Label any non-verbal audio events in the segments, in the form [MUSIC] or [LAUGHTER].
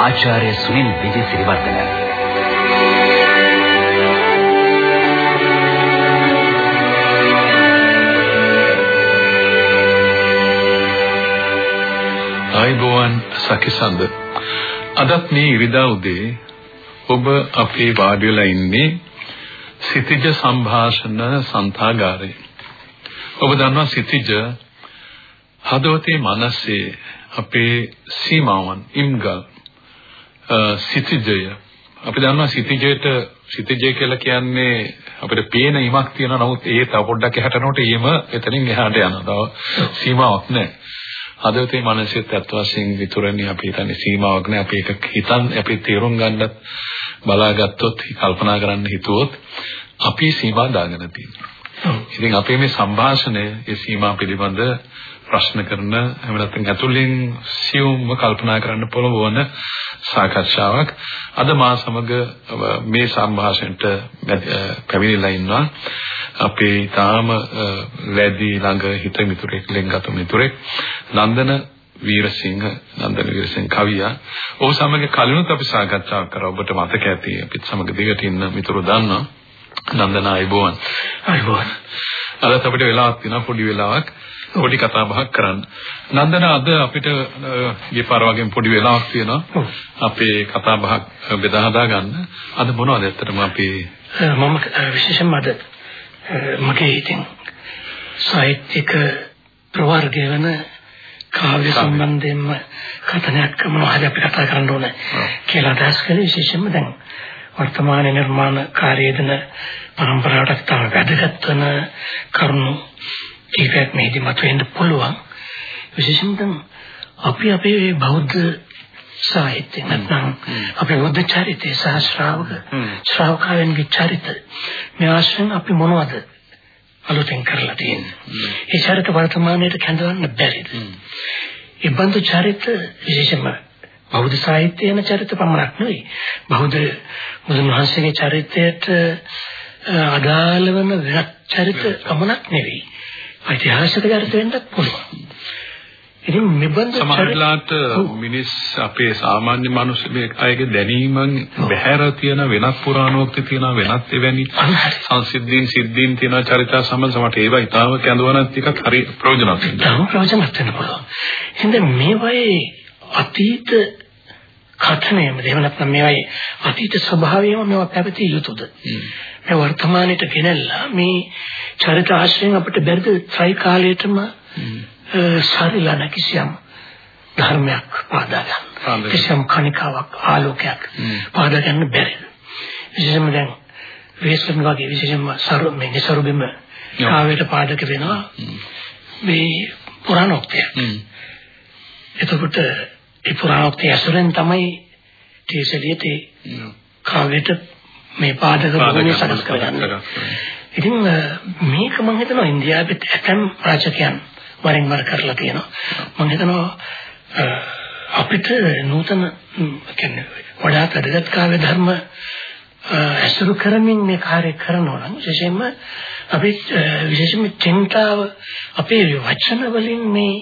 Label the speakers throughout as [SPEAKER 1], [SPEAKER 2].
[SPEAKER 1] ආචාර්ය සුනිල් විජේසිරිවර්ධන.
[SPEAKER 2] ආයිබෝවන් සකිසඳ අදත් මේ ඉරිදා උදේ ඔබ අපේ වාඩි වෙලා ඉන්නේ සිතිජ සංഭാෂණ සන්තාගාරේ. ඔබ දන්නවා සිතිජ හදවතේ මනසේ අපේ සීමාවන් ඉම්ගල් සිතිජය අපි දන්නවා සිතිජයට සිතිජය කියලා කියන්නේ අපිට පේන ඉමක් තියෙනවා නමුත් ඒ තව පොඩ්ඩක් එහාට යනකොට ඊම එතනින් එහාට යනවා. තව සීමාවක් නැහැ. හදවතේ මනසෙත් ඇත්ත වශයෙන් විතරනේ අපි හිතන්නේ සීමාවක් නෑ අපි ඒක හිතන් අපි තේරුම් ගන්නත් බලාගත්තොත් කල්පනා කරන්න හිතුවොත් අපි සීමා දාගෙන තියෙනවා. ඉතින් අපේ මේ සංഭാෂණය ඒ සීමා පිළිබඳ ප්‍රශ්න කරන එහෙම නැත්නම් ඇතුළෙන් සියුම්ව කල්පනා කරන්න පුළුවන් සාකච්ඡාවක්. අද මා සමග මේ සංഭാෂණයට පැමිණිලා ඉන්නවා. අපේ ඊටාම වැඩි ළඟ හිත මිතුරෙක් ලෙන්ගත මිතුරෙක්. නන්දන වීරසිංහ නන්දන වීරසිංහ කවියා. ඔහු සමග කලිනුත් අපි සාකච්ඡා කරා. ඔබට මතක ඇති අපිත් සමග දිගට ඉන්න මිතුරු දන්නවා. නන්දන අයබෝවන්.
[SPEAKER 3] අයබෝවන්.
[SPEAKER 2] අදත් අපිට වෙලාවක් තියෙනවා පොඩි වෙලාවක් පොඩි කතා බහක් කරන්න. නන්දන අද අපිට ගියපාර වගේම පොඩි වෙලාවක් තියෙනවා. අපේ කතා බහක් බෙදා හදා ගන්න. අද මොනවද ඇත්තටම අපි
[SPEAKER 3] මම විශේෂයෙන්ම අද මගේ ඉතින් සාහිත්‍යික ප්‍රවර්ගය වෙන කාව්‍ය සම්බන්ධයෙන්ම කතනයක් මොනවද අපි කතා කරන්න ඕන කියලා අදහස් කළේ විශේෂයෙන්ම දැන් වර්තමාන නිර්මාණ කාර්යයේදන පරම්පරාවට තව වැදගත් වෙන කරුණු කීපයක් මේදී මතුවෙන්න පුළුවන්. විශේෂයෙන්ම අපි අපේ බෞද්ධ සාහිත්‍ය නැත්නම් අපේ බුද්ධ චරිතය සහ ශ්‍රාවක ශ්‍රාවකයන්ගේ චරිත මේ ආශ්‍රයෙන් අපි මොනවද අලුතෙන් කරලා තියෙන්නේ? ඒ චරිත වර්තමානයේ කැඳවන්න බැරිද? ඒ බඳු චරිත විශේෂයෙන්ම බෞද්ධ සාහිත්‍යයන චරිත පමණක් නෙවෙයි. බෞද්ධ බුදුන් වහන්සේගේ චරිතයට අදාළ වන වෙනත් චරිත පමණක් නෙවෙයි. ඓතිහාසික චරිත වෙන්නත් පුළුවන්. ඉතින් මෙබඳු
[SPEAKER 2] සමහරලාට මිනිස් අපේ සාමාන්‍ය මිනිස් මේ අයගේ දැනීමෙන් බැහැර තියෙන වෙනත් පුරාණෝක්ති තියෙන වෙනත් එවැනි සංසිද්ධීන් සිද්ධීන් තියෙන චරිත සම්බන්ධ සමට ඒවා ඊටාව කැඳවන ටිකක් හරි ප්‍රයෝජනවත්
[SPEAKER 3] වෙනවා. ප්‍රයෝජනවත් වෙන්න පුළුවන්. හින්දා මේවයේ අතීත කථනයම එහෙම නැත්නම් මේවයේ අතීත ස්වභාවයම මේවා පැවතිය යුතුද? මේ වර්තමානයට ගෙනල්ලා මේ චරිත ආශ්‍රයෙන් අපිට බැරිද ත්‍රි කාලයටම සරිලන කිසියම් ධර්මයක් පාදා ගන්න. කිසියම් කණිකාවක් ආලෝකයක් පාදා ගන්න බැරි. විශේෂයෙන්ම දැන් වේසන් වගේ විශේෂයෙන්ම සරු මේ නිසරුබෙම කාවයට පාදක වෙනවා. මේ පුරාණෝක්තය. එතකොට ඒ පුරාණෝක්තය ඇසුරෙන් තමයි තේසලියතේ කාවයට මේ පාදක භූමිය සකස් කරගන්නේ. ඉතින් මේක මම හිතනවා ඉන්දියාවේ ඇතම් රාජකයන් වරින් වර කරලා තියෙනවා. මම හිතනවා අපිට නූතන කියන්නේ වඩාත් අධගත කාව්‍ය ධර්ම ඇසුරු කරමින් මේ කාර්ය කරනවා නම් විශේෂයෙන්ම අපි විශේෂයෙන්ම චින්තාව අපේ වචන වලින් මේ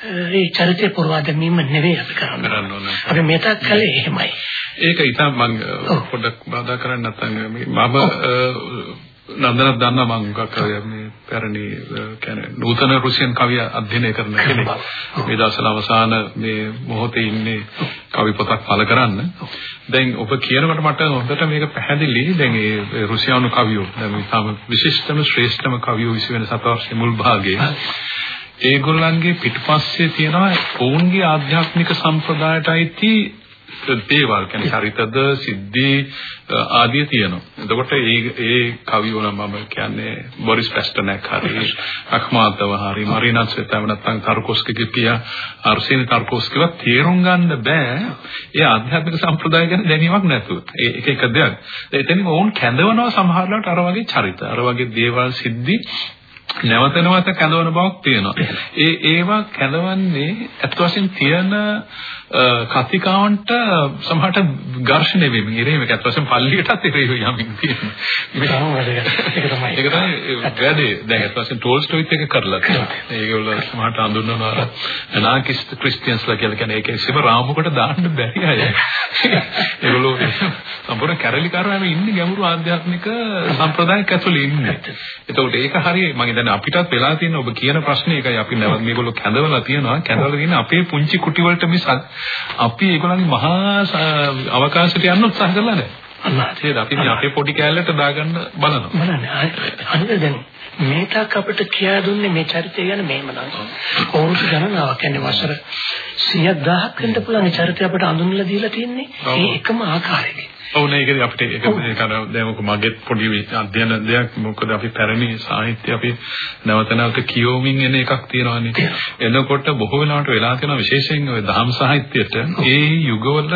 [SPEAKER 3] ඒ චරිතය පුරවා දැමීම නෙවෙයි අපි කරන්නේ. අපි මෙතක් කළේ එහෙමයි.
[SPEAKER 2] ඒක ඉතින් මම පොඩ්ඩක් බාධා කරන්න නැත්නම් මම නන්දනත් දන්නා මම මොකක් මේ පැරණි කියන්නේ නූතන රුසියන් කවිය අධ්‍යයනය කරන කෙනෙක්. මේ දවස්වල අවසාන මේ මොහොතේ ඉන්නේ කවි පොතක් පළ කරන්න. දැන් ඔබ කියනකොට මට හොඳට මේක පැහැදිලි. දැන් ඒ රුසියානු කවියෝ දැන් මේ තම විශිෂ්ටම ශ්‍රේෂ්ඨම කවියෝ 20 වෙනි සතවර්ෂයේ මුල් භාගයේ ඒගොල්ලන්ගේ පිටුපස්සේ තියෙනවා ඔවුන්ගේ ආධ්‍යාත්මික සම්ප්‍රදායට අයිති දේවල් කියන්නේ චරිතද සිද්ධි ආදී තියෙනවා. එතකොට ඒ ඒ කවියෝ නම් මම කියන්නේ බොරිස් පැස්ටර්නක් හරි අක්මාතව හරි මරිනා ස්වෙතව නැත්නම් තර්කොස්කිගේ පියා අර්සෙනි තර්කොස්කිව තේරුම් ගන්න බෑ. ඒ ආධ්‍යාත්මික සම්ප්‍රදාය ගැන දැනීමක් නැතුව. ඒ එක එක දෙයක්. එතනින් ඕන් කැඳවනවා සමහරවිට අර වගේ චරිත, අර වගේ දේවල් සිද්ධි නැවත නැවත කැඳවන බවක් තියෙනවා. ඒ ඒවා කැඳවන්නේ අත් වශයෙන් තියෙන කතිකාවන්ට සමහරට ඝර්ෂණය වෙමින් ඉරේම ඒකත් වශයෙන් පල්ලියටත් ඉරේ යමින් තියෙනවා. ඒක තමයි. ඒක තමයි වැඩේ. දැන් අත් වශයෙන් ටෝල්ස්ටෝයිත් එක කරලා තියෙනවා. ඒගොල්ලෝ සමහරට හඳුන්වනවා අනාකිස්ට් ක්‍රිස්තියන්ස්ලා කියලා කියන්නේ ඒක ඉස්සෙම රාමුකට දාන්න බැරි අය. ඒගොල්ලෝ සම්පූර්ණ කැරලිකාරයම ඉන්නේ ගැඹුරු ආධ්‍යාත්මික [LAUGHS] සම්ප්‍රදායක ඇතුළේ ඉන්නේ. එතකොට ඒක හරිය මම හිතන්නේ අපිටත් වෙලා තියෙන ඔබ කියන ප්‍රශ්නේ ඒකයි අපි නැවත මේගොල්ලෝ කැඳවලා තියෙනවා. කැඳවලා තියෙන අපේ පුංචි කුටි වලට මිසක් අපි ඒගොල්ලන්ගේ මහා අවකාශයට යන්න උත්සාහ කරලා නැහැ. අන්නතේ අපි මේ අපේ පොඩි කෑල්ලට දාගන්න බලනවා.
[SPEAKER 3] බලන්න. අනිත් දැන් මේ තාක් අපිට කියා දුන්නේ මේ චරිතය ගැන මෙහෙම නම්. අවුරුදු ගණනාවක් කියන්නේ වසර 100ක් 1000ක් වෙන්න පුළුවන් චරිතය අපිට අඳුන්ලා දීලා තියෙන්නේ. ඒ එකම ආකාරයකින්.
[SPEAKER 2] ඔව් නේ ඒක අපිට ඒක කන දැන් මොක මගේ පොඩි අධ්‍යයන දෙයක්. මොකද අපි පැරණි සාහිත්‍ය අපි නැවත නැවත කියවමින් එන එකක් තියෙනවානේ. එනකොට බොහෝ වෙලාවට වෙලා තියෙන විශේෂයෙන් ඔය දහම් සාහිත්‍යයට ඒ යුගවල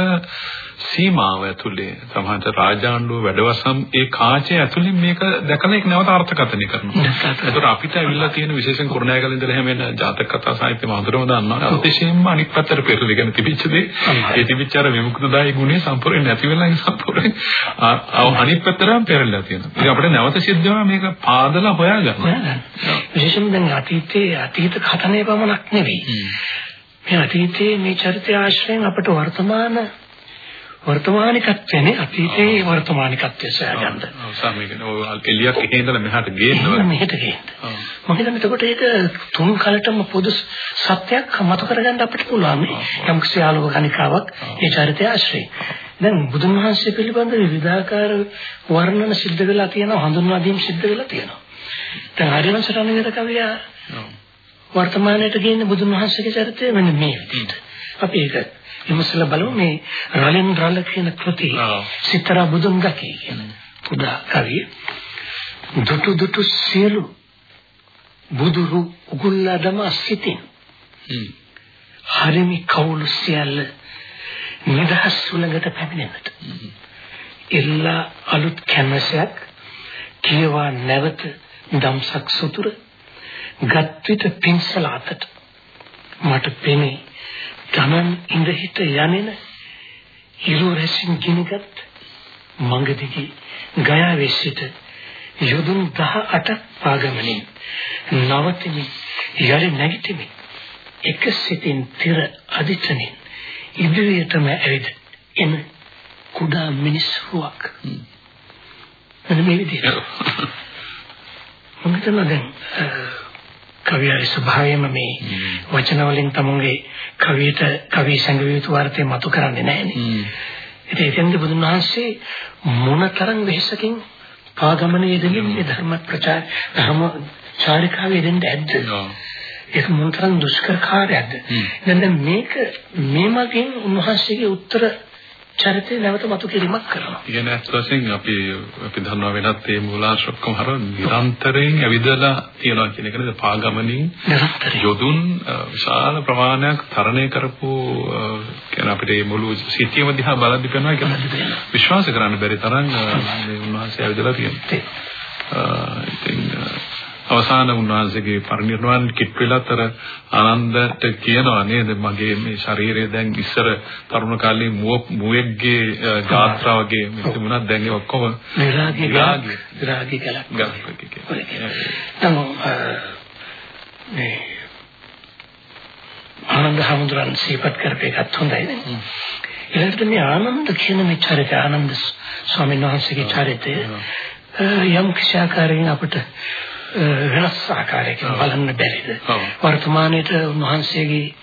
[SPEAKER 2] සීමාව ඇතුලේ සමහරට රාජාණ්ඩුව වැඩවසම් ඒ කාචය ඇතුලේ මේක දැකලා ඒක නැවත අර්ථකථනය කරනවා. ඒතර අපිට ඇවිල්ලා තියෙන විශේෂයෙන් කුරුණෑගල ඉඳලා හැම වෙන ජාතක කතා සාහිත්‍ය මහතුරම දන්නවා. අතිශයින්ම අනිත් පැත්තට පෙරලිගෙන තිබිච්ච දේ ඒ තිබිච්ච අර විමුක්තදායි ගුණය සම්පූර්ණයෙන් නැති වෙලා ඒ සම්පූර්ණයෙන් අනිත් පැත්තටම පෙරලිලා තියෙනවා. ඉතින් අපිට නැවත සිද්ධ වෙනවා මේක පාදලා හොයාගන්න.
[SPEAKER 3] විශේෂයෙන් දැන් අතීතයේ අතීත කතනේ පමණක් නෙවෙයි. මේ අතීතයේ මේ චරිතය ආශ්‍රයෙන් අපට වර්තමාන වර්තමානිකත්වනේ අතීතයේ වර්තමානිකත්වය සොයාගන්න.
[SPEAKER 2] ඔව් සාමිකන ඔය එලියක් එහෙ ඉඳලා මෙහාට ගේන්නවා.
[SPEAKER 3] මෙහෙට ගේන්න. මම හිතන්නේ එතකොට ඒක තුන් කලටම පොදු සත්‍යයක් මතු කරගන්න අපිට පුළුවන්. යම් කිසි ආලෝක කණිකාවක් ඒ චරිතය ආශ්‍රේ. දැන් බුදුන් වහන්සේ පිළිබඳව විවිධාකාර වර්ණන සිද්ධ වෙලා තියෙනවා හඳුන්වා දීම් සිද්ධ වෙලා තියෙනවා. දැන් ආර්යවංශ රණවිර කවියා වර්තමානයට ගේන්නේ බුදුන් වහන්සේගේ චරිතය මෙන්න මේ විදිහට. අපි ඒක විමසලා බලමු මේ රලෙන් රල කියන කෘති සිතරා බුදුන් ගකේ කියන පුදා කවිය. දුටු දුටු සියලු බුදුරු උගුල්ලා දම සිටින් හරිමි කවුළු සියල්ල නිදහස් සුළඟට පැමිණෙන්නට. එල්ලා අලුත් කැමසයක් කියවා නැවත දම්සක් සුතුර ගත් විට පින්සල අතට මට පෙනේ ගමන් ඉඳ හිට යන්නේන හිරු රැසින් ගිනගත් මඟ දිගේ ගයාවේ සිට යොදුන් 18ක් පාගමනින් නවතිමි යලි නැගිටිමි. එක සිතින් තිර අදිටනින් ඉදිරියටම ඇවිද එන කුඩා මිනිස්සුවක්. මම මේ විදිහට. මම හිතනවා දැන් කවියාගේ ස්වභාවයම මේ වචන වලින් තමුන්ගේ කවියට කවි සංගවිය යුතු වර්ථය මතු කරන්නේ නැහැනේ. ඉතින් එතෙන්ද බුදුන් වහන්සේ මොනතරම් වෙහසකින් පාගමනේ යෙදෙමින් මේ ධර්ම ප්‍රචාර ධර්ම චාරිකාවේ යෙදෙන්න ඇද්ද? ඒක මොනතරම් දුෂ්කර කාර්යයක්ද? දැන් මේක මේ මගින් උන්වහන්සේගේ උත්තර චරිතය නැවත මතු කිරීමක් කරනවා.
[SPEAKER 2] කියන ඇත්තටම අපි අපි දන්නවා වෙනත් මේ මූලාශ්‍රකම් හර නිරන්තරයෙන් ඇවිදලා තියනවා කියන එක නේද පාගමනින් යොදුන් විශාල ප්‍රමාණයක් තරණය කරපු කියන අපිට මේ මුළු සිටියම දිහා බලද්දි පේනවා ඒක විශ්වාස කරන්න බැරි තරම් මේ උන්වහන්සේ ඇවිදලා තියෙනවා. අවසාන උන්වහන්සේගේ පරිනිර්වාණ කිට් වෙලතර ආනන්දට කියනවා නේද? මගේ මේ ශරීරය දැන් ඉස්සර තරුණ කාලේ මුවෙක්ගේ ගාත්‍රා වගේ තිබුණා. දැන් ඒ ඔක්කොම
[SPEAKER 3] විරාගී කලක්. මේ ආනන්ද හමුදුරන් සිහිපත් කරපේකත් හොඳයි නේ. ඊළඟට මේ ආනන්ද කියන මේ චරිතය ආනන්ද ස්වාමීන් වහන්සේගේ චරිතය යම් කිසි ආකාරයකින් අපිට වෙනස් ආකාරයකින් බලන්න බැරිද? වර්තමානයේට උන්වහන්සේගේ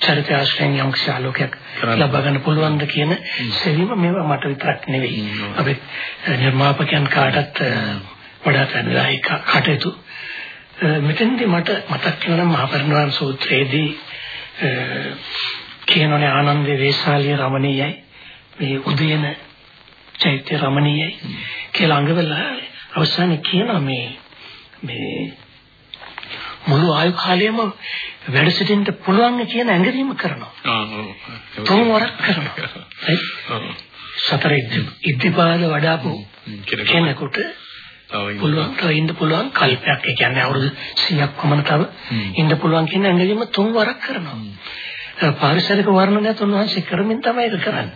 [SPEAKER 3] චරිත ආශ්‍රයෙන් යම් කිසි ආලෝකයක් ලබා ගන්න පුළුවන්ද කියන සෙවීම මේවා මට විතරක් නෙවෙයි. අපි නිර්මාපකයන් කාටත් වඩා පැනලායි කටයුතු. මෙතෙන්දී මට මතක් වෙනවා මහා පරිනිර්වාණ සූත්‍රයේදී කියනෝනේ ආනන්දේ වේශාලිය රමණීයයි. මේ උදයන චෛත්‍ය රමණීයයි කියලා අඟවලා අවසානයේ කියනවා මේ මේ මුළු ආයු කාලයම වැඩ සිටින්න පුළුවන් කියන ඇඟරීම කරනවා. තුන් වරක් කරනවා. සතර ඉද්ධිපාද වඩාපු කෙනෙකුට පුළුවන් තව ඉන්න පුළුවන් කල්පයක්. ඒ කියන්නේ අවුරුදු 100ක් පමණ තව ඉන්න පුළුවන් කියන ඇඟලීම තුන් වරක් කරනවා. පාරිසරික වර්ණනයත් උන්වහන්සේ කරමින් තමයි ඒක කරන්නේ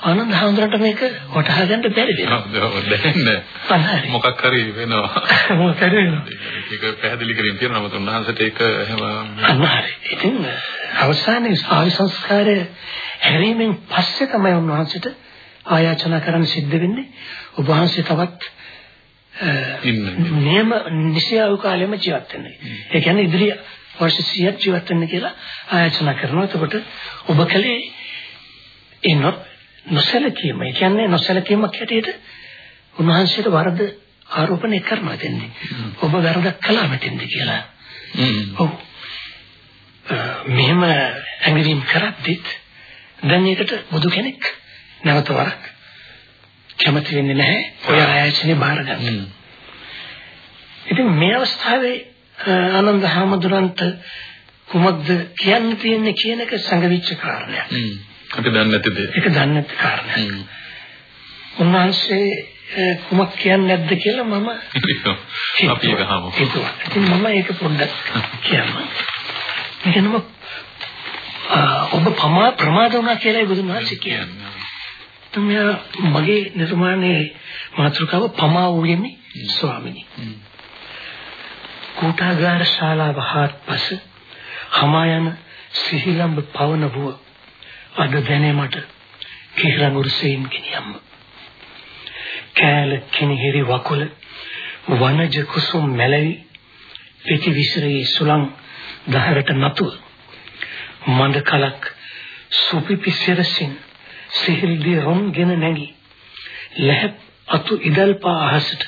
[SPEAKER 3] ආනන්ද හඳුරට මේක වටහා ගන්න බැරි
[SPEAKER 2] වෙනවා. මොකක් හරි වෙනවා. [LAUGHS]
[SPEAKER 3] මොකක් හරි වෙනවා.
[SPEAKER 2] ඒක පැහැදිලි කරගෙන තියෙනවා නමුත් උන්වහන්සේට ඒක එහෙම
[SPEAKER 3] අන්නහරි. ඉතින් අවසානයේ ආවි සංස්කාරය හැරීමෙන් පස්සේ තමයි උන්වහන්සේට ආයාචනා කරන්න සිද්ධ වෙන්නේ. ඔබ වහන්සේ තවත් නියම නිසියාව කාලෙම ජීවත් වෙන්නේ. ඒ කියන්නේ ඉදිරි වර්ෂ 100ක් ජීවත් වෙන්න කියලා ආයාචනා කරනවා. එතකොට ඔබ කලේ ඒ නොසලකීම. ඒ කියන්නේ නොසලකීමක් හැටියට උන්වහන්සේට වරද ආරෝපණය කරනවා දෙන්නේ. ඔබ වරදක් කළා මෙතෙන්ද කියලා. ඔව්. මෙහෙම ඇඟිලිම් කරද්දිත් දැන් ඒකට බුදු කෙනෙක් නැවත වරක් කැමති වෙන්නේ නැහැ. ඔය ආයතනේ බාර ගන්න. ඉතින් මේ අවස්ථාවේ ආනන්ද හැමදුරන්ට කුමක්ද කියන්න තියෙන්නේ කියන එක සංගවිච්ච කාරණයක්.
[SPEAKER 2] අපි දන්නේ නැති දේ.
[SPEAKER 3] ඒක දන්නේ නැති කාරණයක්. උන්වහන්සේ කුමක් කියන්නේ නැද්ද කියලා මම
[SPEAKER 2] අපි ඒක හමු.
[SPEAKER 3] ඉතින් මම ඒක පොඩ්ඩක් කියන්න. මේකනම ඔබ පමා ප්‍රමාද වුණා කියලා බුදුන් වහන්සේ කියන්නේ. තමයි මගේ නිර්මාණයේ මාතෘකාව පමා වූයේමි ස්වාමිනී. කෝටාගාර ශාලාව හාත්පස හමායන සිහිලම්බ පවන වූ අද දැනීමට කිහිරඟුරුසෙයින් ගෙනියම්ම. කෑල කිනිහිරි වකුල වනජ කුසුම් මැලවි පිටි විසිරී සුලං දහරට නතුව මන්ද කලක් සුපිපි සිරසින් සිහිල් දී රොන්ගෙන නැගි ලැහප් අතු ඉදල්පා අහසට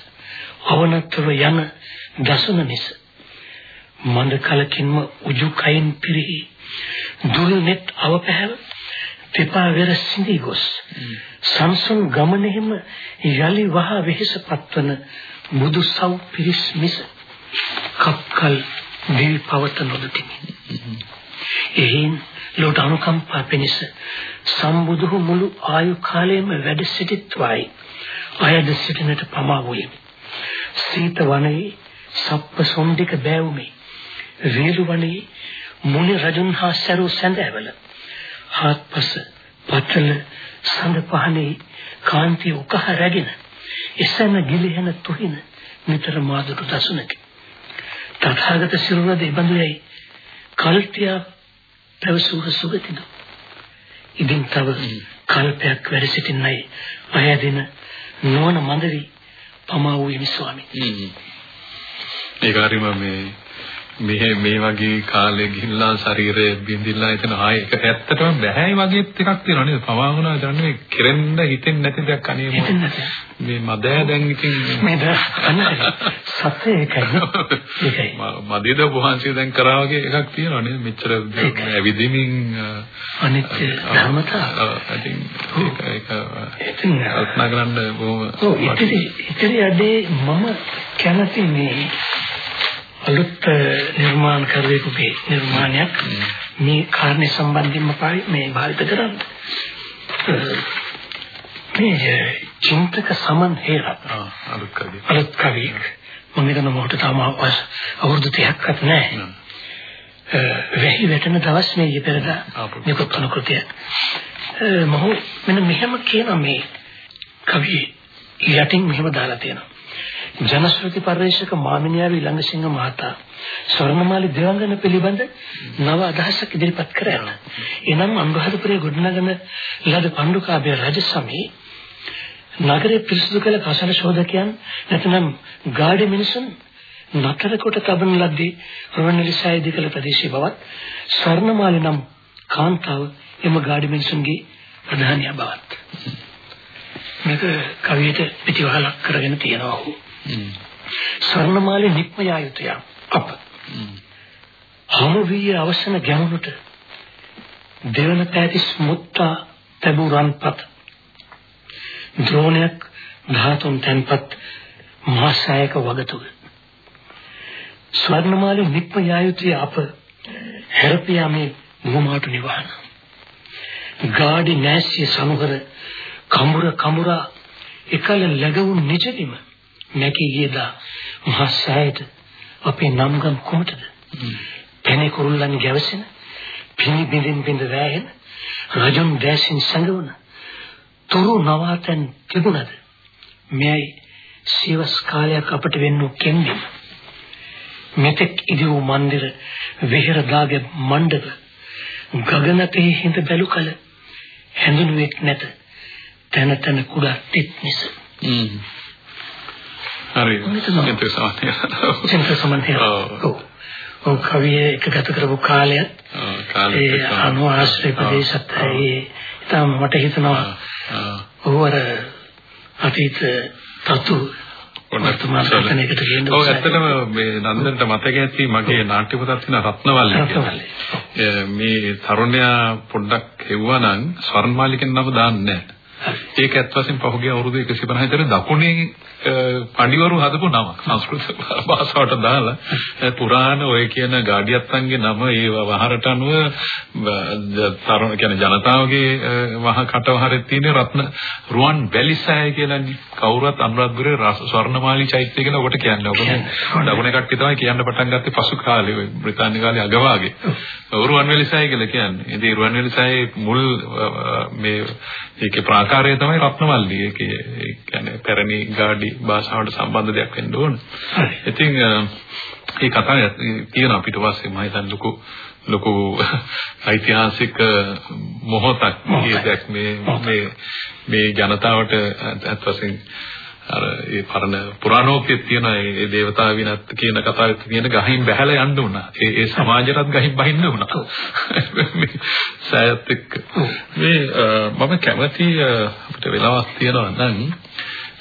[SPEAKER 3] අවනත්ව යන දසුන මිස මන්ද කලකින්ම උජු කයින් පිරිහි දුල් net අවපැහැව තෙපා වෙර සිඳී ගොස්. සම්සුන් ගමනෙහිම යලි වහ වෙහෙස පත්වන බුදු සව් පිරිස් මිස කක්කල් දිල් පවත නොදතිමි. එහින් ලෝට අනුකම්පා පිණිස සම්බුදු මුළු ආයු කාලයම වැඩ සිටිත්වායි. අයද සිටිනට පමා වූයෙමි සීත වනයේ සප්ප සොණ්ඩික බෑවුමේ වේලු වනයේ මුනි රජුන් හා සරු සැඳැවල හත්පස පතල සඳ පහනේ කාන්තිය උකහ රැගෙන එසම ගිලිහෙන තුහින නිතර මාදුරු දසුනකි. තථාගත සිරුරද ඉබඳුයයි කල්පිය පැවසූහ සුගතිදු? ඉදින් තව කල්පයක් වැඩ සිටින්නයි අයදින නොවන මන්දවි පමා වූ හිමි ස්වාමී
[SPEAKER 2] ඒක හරිම මේ මේ මේ වගේ කාලෙ ගිහිල්ලා ශරීරය බින්දිලා එතන ආයේ ඇත්තටම බෑයි වගේ එකක් තියෙනවා නේද? පවා වුණා දන්නේ කෙරෙන්න හිතෙන්නේ නැති දෙයක් අනේ මේ මදෑ දැන් ඉතින්
[SPEAKER 3] මේ සත්‍ය [LAUGHS] ඒකයි.
[SPEAKER 2] මදේද වහන්සේ දැන් කරා වගේ එකක් තියෙනවා නේද? මෙච්චර ඇවිදිමින්
[SPEAKER 3] අනිත්‍ය ධර්මතා.
[SPEAKER 2] ඉතින් ඒක ඒක කල්පනා කරන්න බොහොම
[SPEAKER 3] ඔව් ඉතින් ඉතින් අදේ මම කැමති මේ අලුත් නිර්මාණ කරවෙකුගේ නිර්මාණයක් මේ කාරණේ සම්බන්ධයෙන්ම මේ භාවිත කරන්නේ. මේ චින්තක සමන් හේරත්
[SPEAKER 2] අලුත් කවි.
[SPEAKER 3] අලුත් කවි. මම හිතන මොහොත තාම අවුරුදු 30ක්වත් නැහැ. වෙහි වැටෙන දවස් මේ ඉපෙරදා නිකුත් කරන කෘතිය. මොහු මෙන්න මෙහෙම කියන මේ කවි යටින් මෙහෙම දාලා තියෙනවා. ජනශ්‍රුති පරිශ්‍රක මාමිනියාරු ඊළඟසිංහ මහතා ස්වර්ණමාලි දේවංගන පිළිබඳ නව අදහසක් ඉදිරිපත් කරගෙන එනම් අනුරාධපුරයේ ගොඩනගන ලද පණ්ඩුකාභය රජසමී නගරයේ පිරිසිදු කළ කසල ශෝධකයන් නැත්නම් ගාඩි මිනිසුන් නතර කොට තබන ලද්දේ රුවන්වැලිසෑයේදී කළ ප්‍රදේශයේ බවත් ස්වර්ණමාලි නම් කාන්තාව එම ගාඩි මිනිසුන්ගේ ප්‍රධානිය බවත්. මේක කවියට පිටිවහලක් කරගෙන තියෙනවා. ඔහු ස්වර්ණමාලේ නික්ම යා යුතුය. අප. හමු. වී අවසන ගැමුණුට දෙවන පැතිස් මුත්තා තබුරන්පත් ද්‍රෝණයක් ධාතුන් තැන්පත් මහසායක වගතුව ස්වර්ණමාලේ නික්ම යා යුතුය අප. හැරපියාමේ භූමාට නිවහන. ගාඩි නැස්සිය සමුහර කඹුර කඹුරා එකල läගවුන් නිජදිම නැකී ගියදා මහස්සායට අපේ නම්ගම් කොමටද? පෙනේ කුරුල්ලන් ගැවසෙන, පිනි බින්දින් බින්ද වැහෙන, රජුන් දැසින් සංගවන තුරු නවාතන් තිබුණද? මෙයි සිවස් කාලයක් අපට වෙන්නු කෙන්දි. මෙතෙක් ඉදිව් මන්දිර විහෙර දාගේ මණ්ඩප ගගනතේ හිඳ බැලු කල හැඳුනුවෙක් නැත තන තන කුඩා තිත් මිස
[SPEAKER 2] හරි. ඒක සමහරවිට
[SPEAKER 3] චින්ත සමන්තිය ඔව්. ඔව්. කවිය එක ගත කරපු කාලයත් ඒ අනු ආශ්‍රය ප්‍රදේශත් ඒ තම මට හිතනවා ඔව් අර අතීත තතු වර්තමාන කතනයකට කියන්නේ
[SPEAKER 2] ඔව් ඇත්තටම මේ නන්දන්ට මතක ඇති මගේ නාට්‍ය පොතක් තියෙන රත්නවල්ලි මේ තරුණයා පොඩ්ඩක් හෙව්වනම් ස්වර්ණමාලිකෙන් නම දාන්නේ නැහැ. ඒක ඇත්ත වශයෙන්ම පහුගිය අවුරුදු 150 විතර දකුණේ පඬිවරු හදපු නමක් සංස්කෘත භාෂාවට දාලා පුරාණ ඔය කියන ගාඩියත්තන්ගේ නම ඒ වහරට අනුව තරුණ කියන ජනතාවගේ වහ කටවහරේ තියෙන රත්න රුවන් වැලිසෑය කියලානේ කවුරුත් අනුරාධපුරේ ස්වර්ණමාලි චෛත්‍ය කියලා ඔකට කියන්නේ. ඔක දකුණේ කට්ටිය තමයි කියන්න පටන් ගත්තේ පසු කාලේ ඔය බ්‍රිතාන්‍ය කාලේ අගවාගේ. රුවන් වැලිසෑය කියලා කියන්නේ. ඉතින් රුවන් වැලිසෑයේ මුල් මේ ඒකේ ප්‍රාකාරය තමයි රත්නවල්ලි. ඒකේ කියන්නේ පැරණි ගාඩි භාෂාවට සම්බන්ධ දෙයක් වෙන්න ඕන. ඉතින් මේ කතාව තියෙන අපිට පස්සේ මම හිතන්නේ ලොකු ලොකු ඓතිහාසික මොහොතක් කියයක් මේ මේ මේ ජනතාවට අත් වශයෙන් අර ඒ පරණ පුරාණෝක්තිය තියෙන ඒ దేవතාවිනත් කියන කතාවෙත් තියෙන ගහින් බහැලා යන්න උනා. ඒ ඒ සමාජයටත් ගහින් බහින්න උනා. සයත් එක්ක. මේ මම කැමති අපිට වෙලාවක් තියෙනවා නම්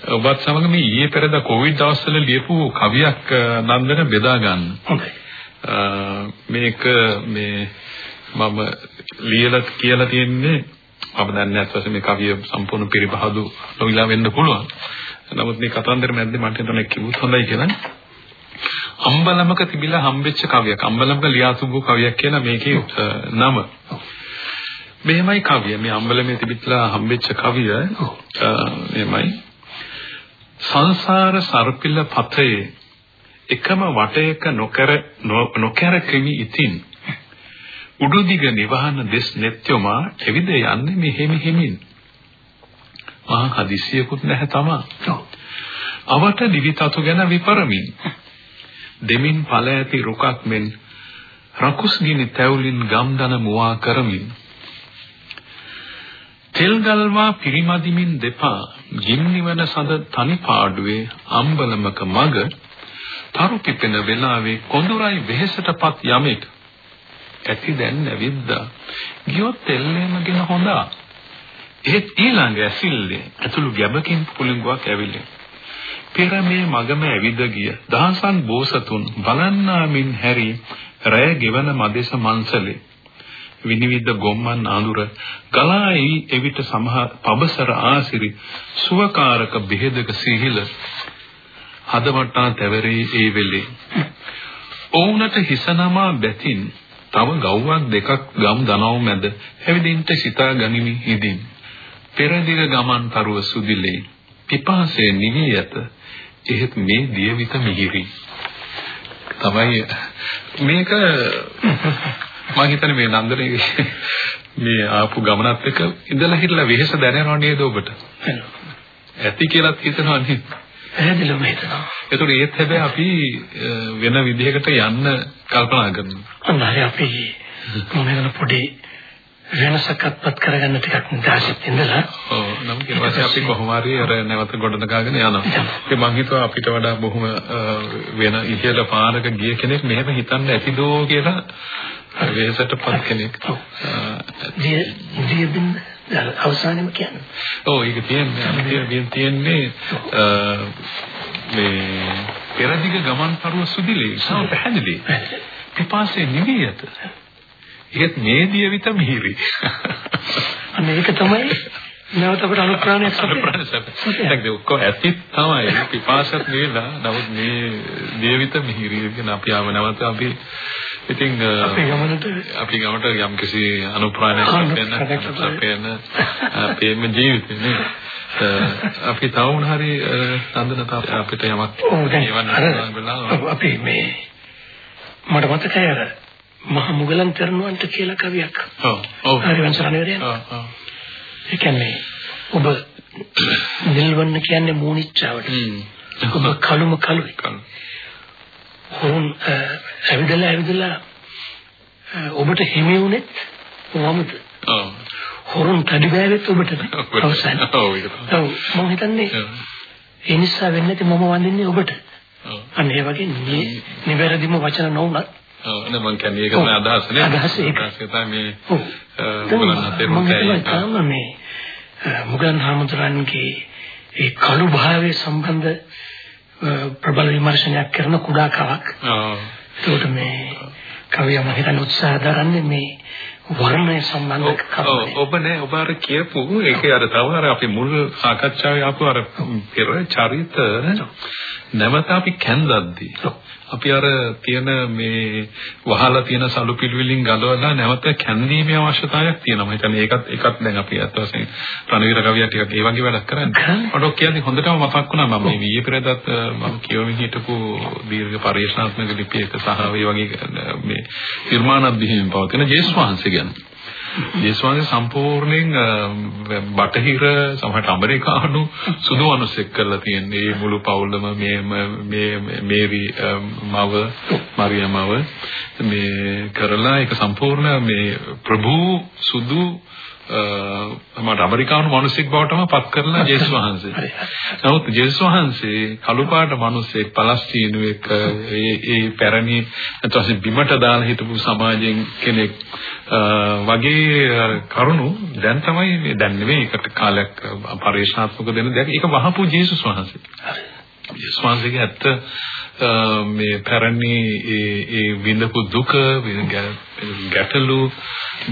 [SPEAKER 2] ඔබත් සමග මේ ඊයේ පෙරද කොවිඩ් දවස්වල ලියපු කවියක් නන්දන බෙදා ගන්න. මේක මේ මම ලියලා කියලා තියෙන්නේ මම දන්නේ නැත්නම් මේ කවිය සම්පූර්ණ පරිබහදු නොවිලා වෙන්න පුළුවන්. නමුත් මේ කතන්දර මැද්දේ මට හිතෙනවා කිව්වොත් හොඳයි කියලා. අම්බලමක තිබිලා හම්බෙච්ච කවියක්. අම්බලමක ලියාසුබු කවියක් කියලා මේකේ නම. මෙහෙමයි කවිය. මේ අම්බලමේ තිබිලා හම්බෙච්ච කවිය මෙහෙමයි. සංසාර සර්පිල පතේ එකම වටයක නොකර නොකර කෙමි ඉතින්. උඩුදිග නිවහන දෙස් netයොමා එවිද යන්නේ මෙහෙම හිමින්. මහා හදිසියකුත් නැහැ තමා. අවට දිවිතතු ගැන විපරමින්. දෙමින් ඵල ඇති රුකක් මෙන් රකුස් ගිනි තැවුලින් ගම්දන මුවා කරමින්. තෙල් ගල්වා පිරිමදිමින් දෙපා ගින්නිවන සඳ තනි පාඩුවේ අම්බලමක මග තරු පිපෙන වෙලාවේ කොඳුරයි වෙහෙසටපත් යමෙක්. ඇති දැන් නැවිද්දා. ගියොත් එල්ලෙමගෙන හොඳා. ඒත් ඊළඟ ඇසිල්ලේ ඇතුළු ගැබකින් පුලිංගුවක් ඇවිල්ලේ. පෙර මේ මගම ඇවිද ගිය දහසන් බෝසතුන් බලන්නාමින් හැරි රැය ගෙවන මදෙස මන්සලේ. විනිවිද ගොම්මන් ආඳුර ගලායි එවිට සමහ පබසර ආසිරි සුවකාරක බෙහෙදක සිහිල හදවටා තැවරේ ඒ වෙලේ. ඔවුන්ට හිසනමා බැතින් තව ගව්වක් දෙකක් ගම් දනව මැද හැවිදින්ට සිතා ගනිමි හිදින් පෙරදිග ගමන් තරුව සුදිලේ පිපාසයේ නිවී ඇත එහෙත් මේ දියවිත මිහිරි. තමයි මේක මම හිතන්නේ මේ නන්දනේ මේ ආපු ගමනත් එක්ක ඉඳලා හිටලා වෙහෙස දැනෙනව නේද ඔබට? ඇති කියලාත් හිතනවා නේද?
[SPEAKER 3] පැහැදිලිවම හිතනවා.
[SPEAKER 2] ඒතකොට ඒත් හැබැයි අපි වෙන විදිහකට යන්න කල්පනා කරනවා.
[SPEAKER 3] අන්නහරි අපි මොනවාද පොඩි වෙනසක්වත් කරගන්න ටිකක් නිදහසක් ඉඳලා
[SPEAKER 2] ඔව් නම් පස්සේ අපි කොහොම හරි අර නැවත ගොඩනගාගෙන යනවා. ඒ මං හිතුවා අපිට වඩා බොහොම වෙන ඉහළ පාරක ගිය කෙනෙක් මෙහෙම හිතන්න ඇතිදෝ කියලා වෙහසටපත් කෙනෙක්.
[SPEAKER 3] දිය දිය බින්ද අවසානෙම කියන්නේ.
[SPEAKER 2] ඔව් ඒක තියෙන්නේ තියෙන්නේ මේ පෙරදිග ගමන් පරුව සුදිලේ සම පැහැදිලි. පිපාසයේ නිවියත. ඒත් මේ දිය විත මිහිරි.
[SPEAKER 3] අන්න ඒක තමයි නැවත අපට අනුප්‍රාණයක්
[SPEAKER 2] අනුප්‍රාණ සැප. දැන් ඒ ඔක්කොම ඇති තමයි පිපාසත් නෙලා. නමුත් මේ ජීවිත මිහිරිය කියන අපි ආව නැවත අපි ඉතින්
[SPEAKER 3] අපේ ගමනට
[SPEAKER 2] අපි ගමට යම් කිසි අනුප්‍රාණයක් සැපෙන අපේම ජීවිතේ නේ. අපි තවුන් හරි සම්දන අපිට යමක්
[SPEAKER 3] අපි මේ මට මතකයි අර මහ මුගලන් තෙරණුවන්ට කියලා කවියක්.
[SPEAKER 2] ඔව්. ඔව්.
[SPEAKER 3] හරිවංශ රණවිරයන්.
[SPEAKER 2] ඔව්. ඔව්.
[SPEAKER 3] ඒ කියන්නේ ඔබ නිල්වන්න කියන්නේ මූණිච්චාවට. ඔබ කළුම.
[SPEAKER 2] කළු.
[SPEAKER 3] හොරුන් ඇවිදලා ඇවිදලා ඔබට හිමි වුණෙත් වමුද?
[SPEAKER 2] ඔව්.
[SPEAKER 3] හොරුන් තඩි බෑවෙත් ඔබට අවසන්.
[SPEAKER 2] ඔව් ඒක.
[SPEAKER 3] ඔව් මම හිතන්නේ ඒ නිසා වෙන්නේ මම වඳින්නේ ඔබට. අන්න ඒ වගේ නිවැරදිම වචන නොවුනත්
[SPEAKER 2] ඔව් නේ මම කියන්නේ ඒක තමයි අදහස නේ.
[SPEAKER 3] අදහස ඒක.
[SPEAKER 2] තමයි මේ. මුගලන් හතේ
[SPEAKER 3] මම හිතුවා
[SPEAKER 2] මුගලන්
[SPEAKER 3] තාම මේ මුගලන් හාමුදුරන්ගේ ඒ කළු භාවයේ සම්බන්ධ ප්‍රබල විමර්ශනයක් කරන කුඩා කවක්.
[SPEAKER 2] ඔව්.
[SPEAKER 3] ඒකට මේ කවිය මම හිතන්නේ උත්සාහ දරන්නේ මේ වර්ණය සම්බන්ධ කවන්නේ.
[SPEAKER 2] ඔබ නේ ඔබ අර කියපු ඒකේ අර තව අර අපි මුල් සාකච්ඡාවේ ආපු අර පෙර චරිත නැවත අපි කැඳද්දී. අපි අර තියෙන මේ වහලා තියෙන සලු පිළිවිලින් ගලවලා නැවත කැඳීමේ අවශ්‍යතාවයක් තියෙනවා. මම හිතන්නේ ඒකත් ඒකත් දැන් අපි අත් වශයෙන් රණවීර කවියා ටිකක් ඒ වගේ වැඩක් කරන්නේ. මට කියන්නේ හොඳටම මතක් වුණා මම මේ ඊයේ පෙරේදත් මම කියවමින් හිටපු දීර්ඝ පරිශ්‍රණාත්මක ලිපියක සහ ඒ වගේ මේ නිර්මාණාධ්‍යයනයෙන් පවතින ජේස් වහන්සේ ගැන. ජේස් වහන්සේ සම්පූර්ණයෙන් අ, බටහිර සමහරට ඇමරිකානු සුදු අනුසෙක් කරලා තියෙන්නේ. මේ මුළු පවුලම මේ මේ මේරි අ, මව මරියා මව මේ කරලා ඒක සම්පූර්ණ මේ ප්‍රභූ සුදු මට ඇමරිකානු මිනිසෙක් බවටම පත් කරලා ජේසුස් වහන්සේ. නමුත් ජේසුස් වහන්සේ කළු පාට මිනිසෙක් පලස්තීනුවෙක් ඒ ඒ පැරණි නැත්නම් බිමට දාලා හිටපු සමාජයෙන් කෙනෙක් වගේ කරුණු දැන් තමයි මේ දැන් නෙවෙයි ඒකට කාලයක් පරිශනාත්මක දෙන දෙයක්. ඒක වහපු ජේසුස් වහන්සේ. ජේසුස් වහන්සේගේ ඇත්ත මේ පැරණි ඒ ඒ විඳපු දුක ගැටලු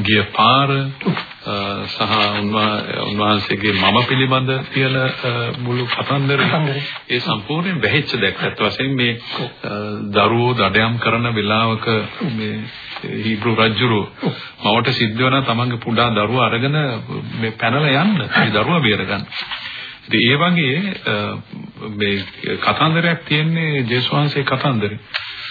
[SPEAKER 2] ගිය පාර අ, සහ උන්වා- උන්වහන්සේගේ මම පිළිබඳ තියෙන අ, මුළු කතන්දරේ
[SPEAKER 3] කතන්දරේ.
[SPEAKER 2] ඒ සම්පූර්ණයෙන් වැහිච්ච දැක්කත් වශයෙන් මේ දරුවෝ දඩයම් කරන වෙලාවක මේ හීබ්‍රු රජුරු මවට සිද්ධ වෙන තමන්ගේ පුඩා දරුවා අරගෙන මේ පැනලා යන්න මේ දරුවා බේරගන්න. ඉතින් ඒ වගේ අ, මේ කතන්දරයක් තියෙන්නේ ජේසුස් වහන්සේ කතන්දරේ.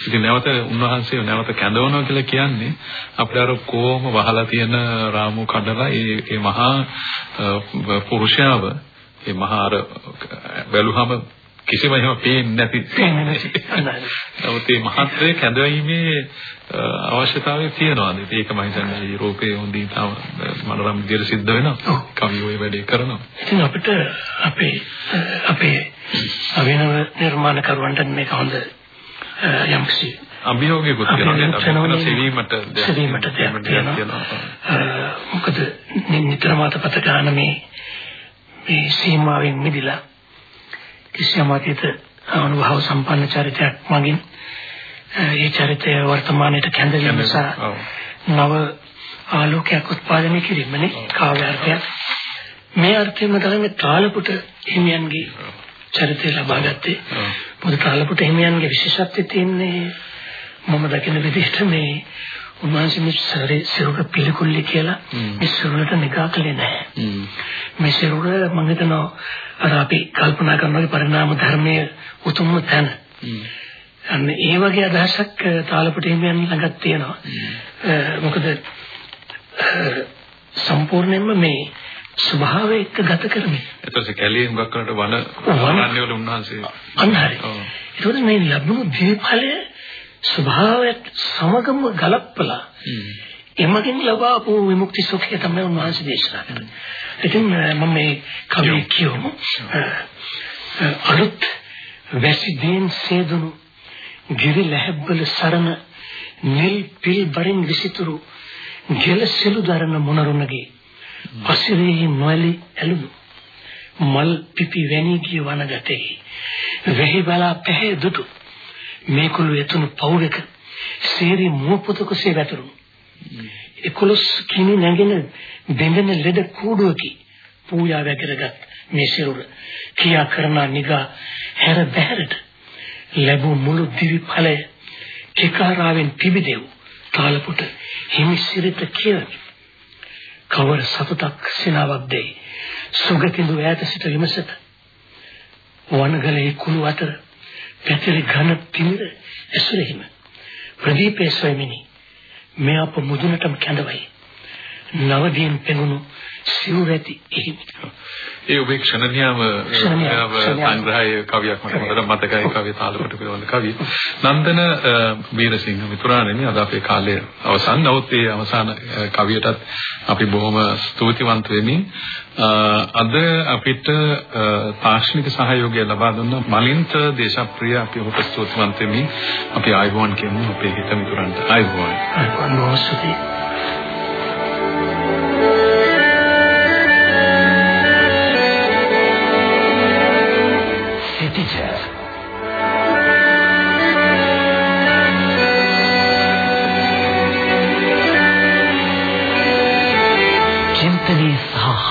[SPEAKER 2] ඉතින් නැවත උන්වහන්සේ නැවත කැඳවනවා කියලා කියන්නේ අපිට අර කොහොම වහලා තියෙන රාමු කඩලා ඒ ඒ මහා අ, පුරුෂයාව ඒ මහා අර බැලුවම කිසිම එහෙම පේන්නේ නැති. නමුත් මේ මහත්වේ කැඳවීමේ අවශ්‍යතාවය තියෙනවා. ඒක මම හිතන්නේ යුරෝපයේ හොඳින් තම මනරම් විදියට සිද්ධ වෙනවා. කවියෝ ඒ වැඩේ කරනවා.
[SPEAKER 3] ඉතින් අපිට අපේ අපේ අවිනව නිර්මාණකරුවන්ට මේක හොඳ යම්කිසි
[SPEAKER 2] අභියෝගයකුත් තියෙනවා. සෙවීමට
[SPEAKER 3] සෙවීමට තියෙනවා. මොකද නිතරම අතපත ගන්න මේ මේ සීමාවෙන් මිදිලා කිසියම් අතීත අනුභව සම්පන්න චරිතයක් මගින් ඒ චරිතය වර්තමානයේ කැඳවීම
[SPEAKER 2] ඔව්.
[SPEAKER 3] නව ආලෝකයක් උත්පාදනය කිරීමනේ කාව්‍ය අර්ථයක්. මේ අර්ථයෙන්ම තමයි තාලපුට හිමියන්ගේ චරිතය ලබා ගත්තේ. මොකද තාලපුට හිමියන්ගේ විශේෂත්වය තියෙන්නේ මම දකින විදිහට මේ උන්වහන්සේ මේ සරේ සිරුර පිළිකුල්ලි කියලා මේ සිරුරට නිගා කළේ නැහැ. මේ සිරුර මම හිතනවා අර අපි කල්පනා කරන වගේ පරිණාම ධර්මයේ උතුම්ම තැන. අන්න ඒ වගේ අදහසක් අ, තාලපට හිමියන් ළඟත් තියෙනවා. මොකද සම්පූර්ණයෙන්ම මේ ස්වභාවය එක්ක ගත කරන්නේ.
[SPEAKER 2] එතකොට කැලිය හුඟක් කරට වන වනන්නේ වල උන්වහන්සේ
[SPEAKER 3] අන්න හරි. ඒකෝද මේ ලැබුණු දීපලය ස්වභාවයට සමගම ගලප්පලා. එමගින් ලබාපු විමුක්ති සුඛය තමයි උන්වහන්සේ දේශනා කරන්නේ. ඉතින් මම මේ කවිය කියවමු. අලුත් වැසි දේන් සේදුණු ගිරි ලැහැබ්බල සරණ නිල් පිල් බරින් විසිතුරු ගෙල සිළු දරන මොනරුණගේ අසිරෙහි නොඇලි ඇලුණු මල් පිපි වැනි ගිය වනගතෙහි වෙහි බලා පැහැ දුටු මේකුළු එතුණු පවුලක සේරි මුවපොතකසේ වැටරුණු එකොළොස් කිනි නැගෙන දෙඳෙන ලෙඩ කූඩුවකි පූජා වැගිරගත් මේ සිරුර. කියා කරන නිගා හැර බැහැරට ලැබූ මුළු දිවි ඵලය චිකාරාවෙන් පිබිදෙව්. තාලපුට හිමිසිරිත කියවි කවර සතුටක් සිනාවක් දෙයි. සුගතිඳු ඈත සිට විමසත. වනගලේ කුණු අතර පැතිරි ඝන තිමිර ඇසුරෙහිම ප්‍රදීපේ සොයමිනි මේ අප මුදුනටම කැඳවයි. නවදීන් පෙනුණු සිවුර ඇති එහිමි.
[SPEAKER 2] ඒ ඔබේ ක්ෂණනියම සංග්‍රහය කවියක් මට හොඳට මතකයි. කවිය තාලපට පිළිබඳ කවිය. නන්දන වීරසිංහ මිතුරාණෙනි අද අපේ කාලය අවසන්. නමුත් ඒ අවසාන කවියටත් අපි බොහොම ස්තුතිවන්ත වෙමින් අද අපිට තාක්ෂණික සහයෝගය ලබා දුන්න මලින්ත දේශප්‍රිය අපි ඔබට ස්තුතිවන්ත වෙමින් අපි ආයුබෝවන් කියමු අපේ හිත මිතුරන්ට. ආයුබෝවන්.
[SPEAKER 3] ආයුබෝවන්